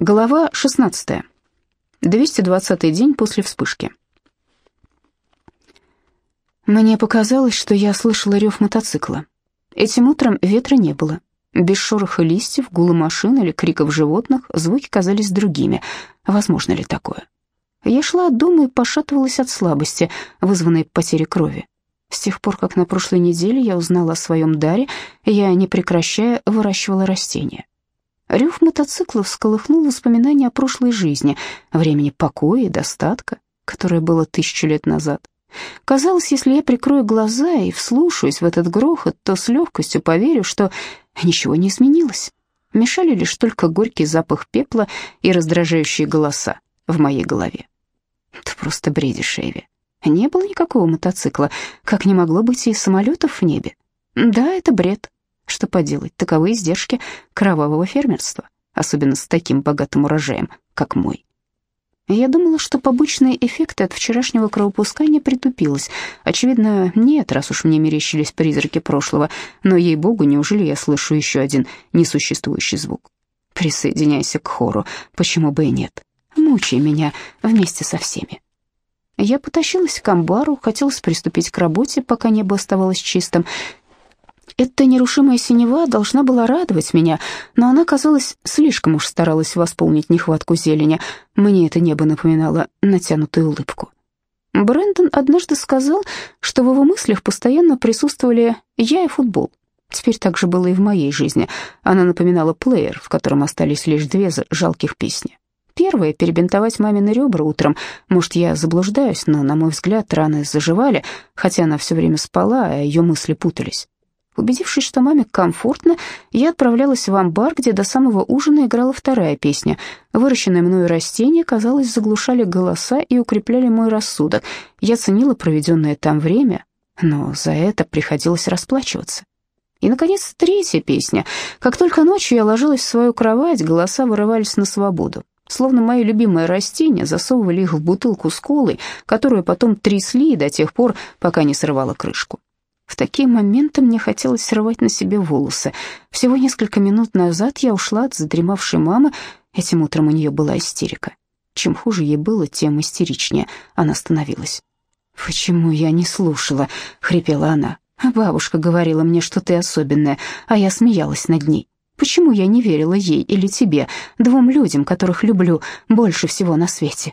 Глава 16. 220 день после вспышки. Мне показалось, что я слышала рев мотоцикла. Этим утром ветра не было. Без шороха листьев, гула машин или криков животных звуки казались другими. Возможно ли такое? Я шла от дома и пошатывалась от слабости, вызванной потерей крови. С тех пор, как на прошлой неделе я узнала о своем даре, я, не прекращая, выращивала растения. Рев мотоциклов всколыхнул воспоминания о прошлой жизни, времени покоя и достатка, которое было тысячу лет назад. Казалось, если я прикрою глаза и вслушаюсь в этот грохот, то с легкостью поверю, что ничего не изменилось. Мешали лишь только горький запах пепла и раздражающие голоса в моей голове. Ты просто бредишь, Эви. Не было никакого мотоцикла, как не могло быть и самолетов в небе. Да, это бред. Что поделать, таковы издержки кровавого фермерства, особенно с таким богатым урожаем, как мой. Я думала, что побочные эффекты от вчерашнего кровопускания притупились. Очевидно, нет, раз уж мне мерещились призраки прошлого, но, ей-богу, неужели я слышу еще один несуществующий звук? Присоединяйся к хору, почему бы и нет. Мучай меня вместе со всеми. Я потащилась к амбару, хотелось приступить к работе, пока небо оставалось чистым. Эта нерушимая синева должна была радовать меня, но она, казалось, слишком уж старалась восполнить нехватку зелени. Мне это небо напоминало натянутую улыбку. Брэндон однажды сказал, что в его мыслях постоянно присутствовали я и футбол. Теперь так же было и в моей жизни. Она напоминала плеер, в котором остались лишь две жалких песни. Первая — перебинтовать мамины ребра утром. Может, я заблуждаюсь, но, на мой взгляд, раны заживали, хотя она все время спала, а ее мысли путались. Убедившись, что маме комфортно, я отправлялась в амбар, где до самого ужина играла вторая песня. Выращенные мною растения, казалось, заглушали голоса и укрепляли мой рассудок. Я ценила проведенное там время, но за это приходилось расплачиваться. И, наконец, третья песня. Как только ночью я ложилась в свою кровать, голоса вырывались на свободу. Словно мои любимые растения засовывали их в бутылку с колой, которую потом трясли до тех пор, пока не срывала крышку. В такие моменты мне хотелось срывать на себе волосы. Всего несколько минут назад я ушла от задремавшей мамы. Этим утром у нее была истерика. Чем хуже ей было, тем истеричнее она становилась. «Почему я не слушала?» — хрипела она. «Бабушка говорила мне, что ты особенная, а я смеялась над ней. Почему я не верила ей или тебе, двум людям, которых люблю больше всего на свете?»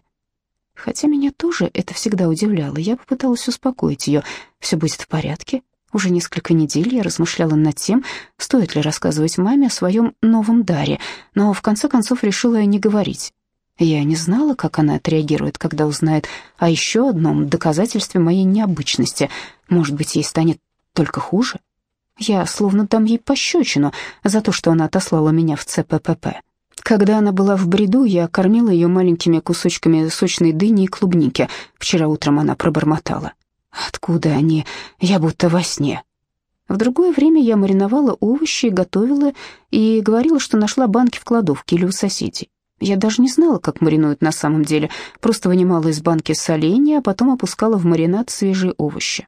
Хотя меня тоже это всегда удивляло, я попыталась успокоить ее. Все будет в порядке. Уже несколько недель я размышляла над тем, стоит ли рассказывать маме о своем новом даре, но в конце концов решила не говорить. Я не знала, как она отреагирует, когда узнает о еще одном доказательстве моей необычности. Может быть, ей станет только хуже? Я словно дам ей пощечину за то, что она отослала меня в ЦППП. Когда она была в бреду, я кормила ее маленькими кусочками сочной дыни и клубники. Вчера утром она пробормотала. «Откуда они? Я будто во сне». В другое время я мариновала овощи, готовила и говорила, что нашла банки в кладовке или у соседей. Я даже не знала, как маринуют на самом деле, просто вынимала из банки соленья, а потом опускала в маринад свежие овощи.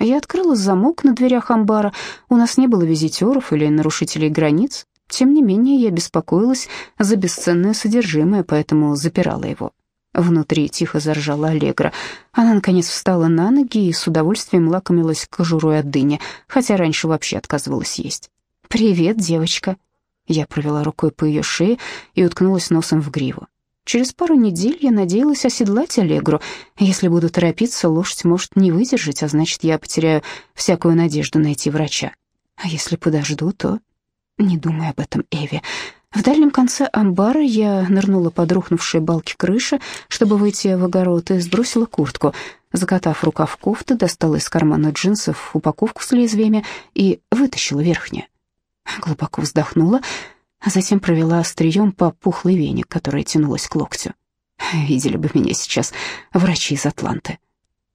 Я открыла замок на дверях амбара, у нас не было визитеров или нарушителей границ. Тем не менее, я беспокоилась за бесценное содержимое, поэтому запирала его. Внутри тихо заржала Аллегра. Она, наконец, встала на ноги и с удовольствием лакомилась кожурой от дыни, хотя раньше вообще отказывалась есть. «Привет, девочка». Я провела рукой по ее шее и уткнулась носом в гриву. Через пару недель я надеялась оседлать Аллегру. Если буду торопиться, лошадь может не выдержать, а значит, я потеряю всякую надежду найти врача. А если подожду, то не думай об этом, Эви. В дальнем конце амбара я нырнула под рухнувшие балки крыши, чтобы выйти в огород, и сбросила куртку. Закатав рукав кофты, достала из кармана джинсов упаковку с лезвиями и вытащила верхнюю. Глубоко вздохнула, а затем провела острием по пухлой вене, которая тянулась к локтю. Видели бы меня сейчас врачи из Атланты.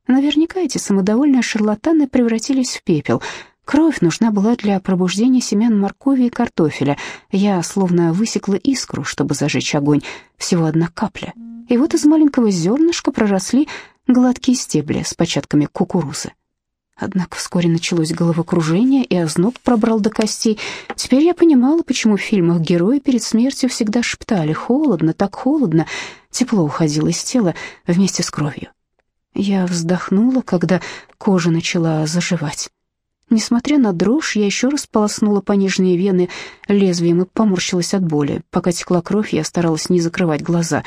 Наверняка эти самодовольные шарлатаны превратились в пепел — Кровь нужна была для пробуждения семян моркови и картофеля. Я словно высекла искру, чтобы зажечь огонь. Всего одна капля. И вот из маленького зернышка проросли гладкие стебли с початками кукурузы. Однако вскоре началось головокружение, и озноб пробрал до костей. Теперь я понимала, почему в фильмах герои перед смертью всегда шептали «холодно, так холодно». Тепло уходило из тела вместе с кровью. Я вздохнула, когда кожа начала заживать. Несмотря на дрожь, я еще раз полоснула по нижней вены лезвием и поморщилась от боли. Пока текла кровь, я старалась не закрывать глаза.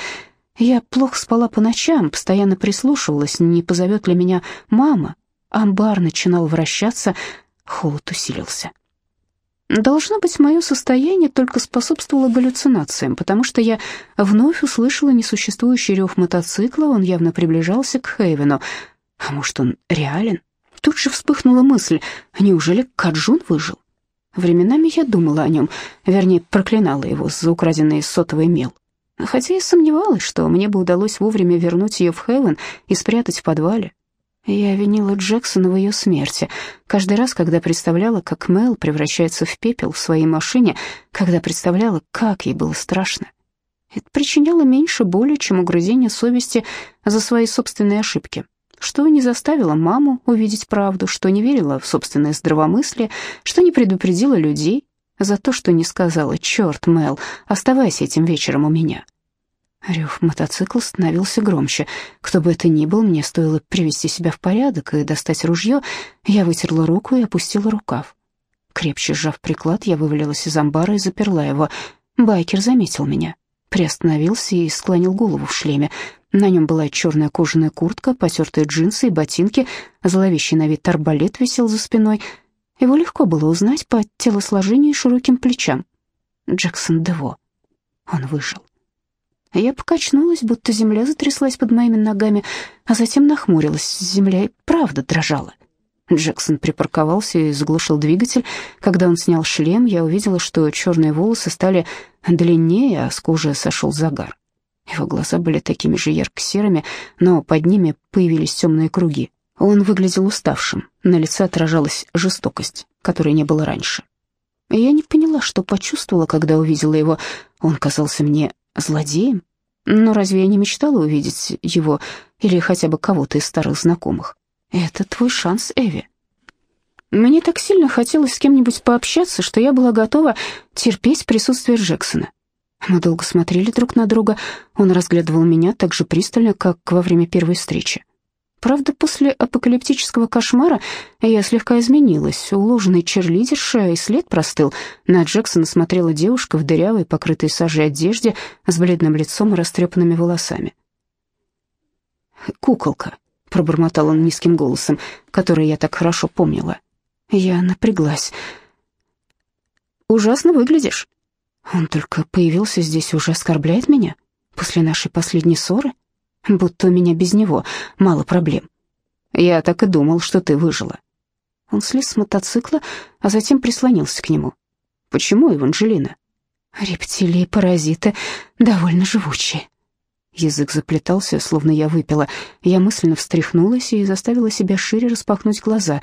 Я плохо спала по ночам, постоянно прислушивалась, не позовет ли меня мама. Амбар начинал вращаться, холод усилился. Должно быть, мое состояние только способствовало галлюцинациям, потому что я вновь услышала несуществующий рев мотоцикла, он явно приближался к Хейвену. А может, он реален? Тут же вспыхнула мысль, неужели Каджун выжил? Временами я думала о нем, вернее, проклинала его за украденный сотовый мел. Хотя и сомневалась, что мне бы удалось вовремя вернуть ее в Хейвен и спрятать в подвале. Я винила Джексона в ее смерти. Каждый раз, когда представляла, как Мэл превращается в пепел в своей машине, когда представляла, как ей было страшно. Это причиняло меньше боли, чем угрызение совести за свои собственные ошибки. Что не заставило маму увидеть правду, что не верила в собственное здравомыслие, что не предупредила людей за то, что не сказала «Черт, Мэл, оставайся этим вечером у меня». Рев мотоцикла становился громче. Кто бы это ни был, мне стоило привести себя в порядок и достать ружье. Я вытерла руку и опустила рукав. Крепче сжав приклад, я вывалилась из амбара и заперла его. Байкер заметил меня, приостановился и склонил голову в шлеме. На нем была черная кожаная куртка, потертые джинсы и ботинки, зловещий на вид арбалет висел за спиной. Его легко было узнать по телосложению и широким плечам. Джексон Дево. Он выжил. Я покачнулась, будто земля затряслась под моими ногами, а затем нахмурилась. Земля и правда дрожала. Джексон припарковался и заглушил двигатель. Когда он снял шлем, я увидела, что черные волосы стали длиннее, а с кожи сошел загар. Его глаза были такими же ярко-серыми, но под ними появились темные круги. Он выглядел уставшим, на лице отражалась жестокость, которой не было раньше. Я не поняла, что почувствовала, когда увидела его. Он казался мне злодеем? Но разве я не мечтала увидеть его или хотя бы кого-то из старых знакомых? Это твой шанс, Эви. Мне так сильно хотелось с кем-нибудь пообщаться, что я была готова терпеть присутствие Джексона. Мы долго смотрели друг на друга. Он разглядывал меня так же пристально, как во время первой встречи. Правда, после апокалиптического кошмара я слегка изменилась. Уложенный черлидерша и след простыл. На Джексона смотрела девушка в дырявой, покрытой сажей одежде, с бледным лицом и растрепанными волосами. «Куколка», — пробормотал он низким голосом, который я так хорошо помнила. Я напряглась. «Ужасно выглядишь». Он только появился здесь уже оскорбляет меня после нашей последней ссоры будто у меня без него мало проблем. Я так и думал, что ты выжила. Он слез с мотоцикла, а затем прислонился к нему. Почему, Эванжелина? Рептилии, паразиты, довольно живучие. Язык заплетался, словно я выпила. Я мысленно встряхнулась и заставила себя шире распахнуть глаза.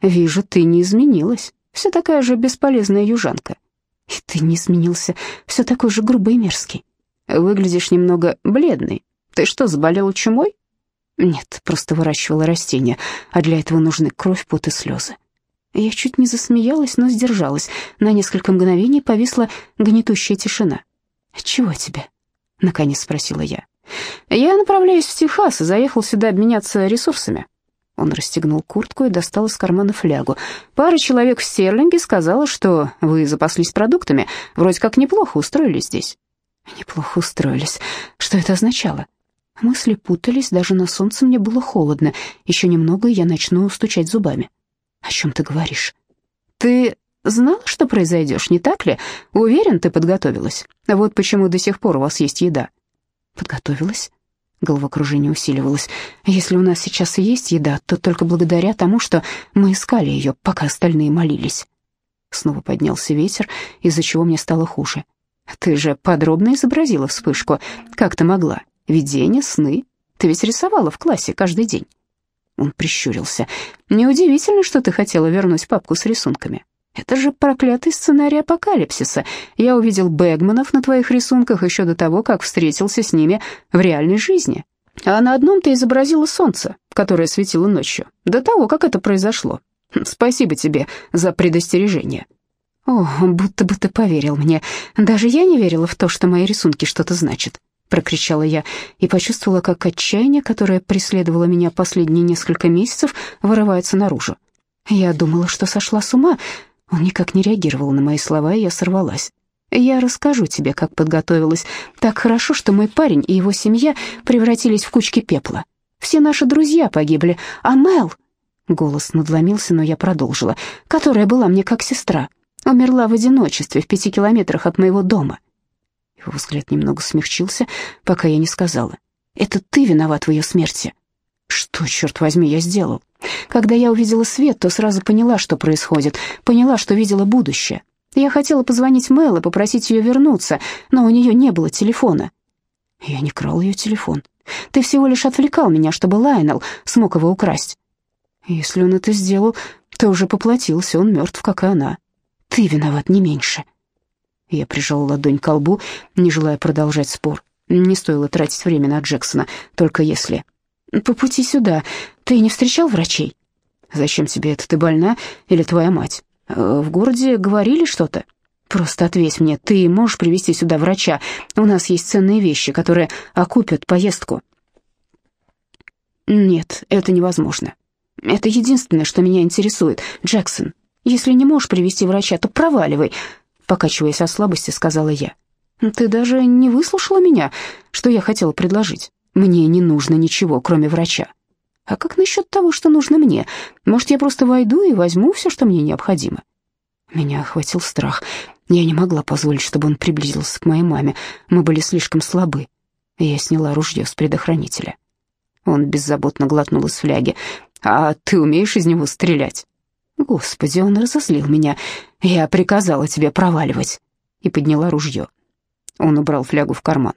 «Вижу, ты не изменилась. Все такая же бесполезная южанка. И ты не изменился, все такой же грубый и мерзкий. Выглядишь немного бледный, ты что, заболела чумой? Нет, просто выращивала растения, а для этого нужны кровь, пот и слезы. Я чуть не засмеялась, но сдержалась. На несколько мгновений повисла гнетущая тишина. «Чего тебе?» — наконец спросила я. «Я направляюсь в Техас и заехал сюда обменяться ресурсами». Он расстегнул куртку и достал из кармана флягу. «Пара человек в Стерлинге сказала, что вы запаслись продуктами. Вроде как неплохо устроились здесь». «Неплохо устроились. Что это означало?» Мысли путались, даже на солнце мне было холодно. Еще немного, и я начну стучать зубами. «О чем ты говоришь?» «Ты знал, что произойдешь, не так ли? Уверен, ты подготовилась. Вот почему до сих пор у вас есть еда». «Подготовилась?» Головокружение усиливалось. «Если у нас сейчас и есть еда, то только благодаря тому, что мы искали ее, пока остальные молились». Снова поднялся ветер, из-за чего мне стало хуже. «Ты же подробно изобразила вспышку. Как ты могла?» Видения, сны. Ты ведь рисовала в классе каждый день». Он прищурился. «Неудивительно, что ты хотела вернуть папку с рисунками. Это же проклятый сценарий апокалипсиса. Я увидел Бэгманов на твоих рисунках еще до того, как встретился с ними в реальной жизни. А на одном ты изобразила солнце, которое светило ночью, до того, как это произошло. Спасибо тебе за предостережение». «О, будто бы ты поверил мне. Даже я не верила в то, что мои рисунки что-то значат», — прокричала я и почувствовала, как отчаяние, которое преследовало меня последние несколько месяцев, вырывается наружу. Я думала, что сошла с ума. Он никак не реагировал на мои слова, и я сорвалась. Я расскажу тебе, как подготовилась. Так хорошо, что мой парень и его семья превратились в кучки пепла. Все наши друзья погибли, а Мел...» Голос надломился, но я продолжила. «Которая была мне как сестра. Умерла в одиночестве в пяти километрах от моего дома». Его взгляд немного смягчился, пока я не сказала. «Это ты виноват в ее смерти». «Что, черт возьми, я сделал?» Когда я увидела свет, то сразу поняла, что происходит, поняла, что видела будущее. Я хотела позвонить Мэл и попросить ее вернуться, но у нее не было телефона. Я не крал ее телефон. Ты всего лишь отвлекал меня, чтобы Лайнел смог его украсть. Если он это сделал, то уже поплатился, он мертв, как и она. Ты виноват не меньше. Я прижал ладонь к лбу, не желая продолжать спор. Не стоило тратить время на Джексона, только если... По пути сюда ты не встречал врачей? Зачем тебе это, ты больна или твоя мать? Э, в городе говорили что-то? Просто ответь мне, ты можешь привезти сюда врача? У нас есть ценные вещи, которые окупят поездку. Нет, это невозможно. Это единственное, что меня интересует. Джексон, если не можешь привести врача, то проваливай, покачиваясь от слабости, сказала я. Ты даже не выслушала меня, что я хотела предложить. Мне не нужно ничего, кроме врача. А как насчет того, что нужно мне? Может, я просто войду и возьму все, что мне необходимо? Меня охватил страх. Я не могла позволить, чтобы он приблизился к моей маме. Мы были слишком слабы. Я сняла ружье с предохранителя. Он беззаботно глотнул из фляги. «А ты умеешь из него стрелять?» «Господи, он разозлил меня. Я приказала тебе проваливать». И подняла ружье. Он убрал флягу в карман.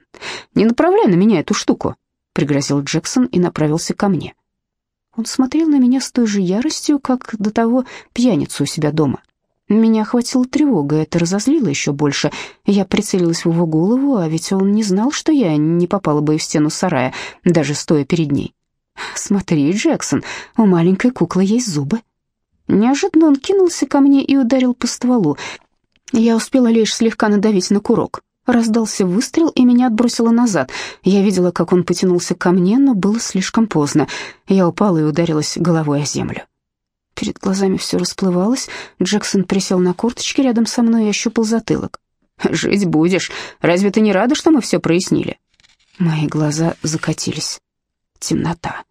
«Не направляй на меня эту штуку», — пригрозил Джексон и направился ко мне. Он смотрел на меня с той же яростью, как до того пьяницу у себя дома. Меня охватила тревога, это разозлило еще больше. Я прицелилась в его голову, а ведь он не знал, что я не попала бы в стену сарая, даже стоя перед ней. «Смотри, Джексон, у маленькой куклы есть зубы». Неожиданно он кинулся ко мне и ударил по стволу. Я успела лишь слегка надавить на курок. Раздался выстрел, и меня отбросило назад. Я видела, как он потянулся ко мне, но было слишком поздно. Я упала и ударилась головой о землю. Перед глазами все расплывалось. Джексон присел на корточки рядом со мной и ощупал затылок. «Жить будешь. Разве ты не рада, что мы все прояснили?» Мои глаза закатились. Темнота.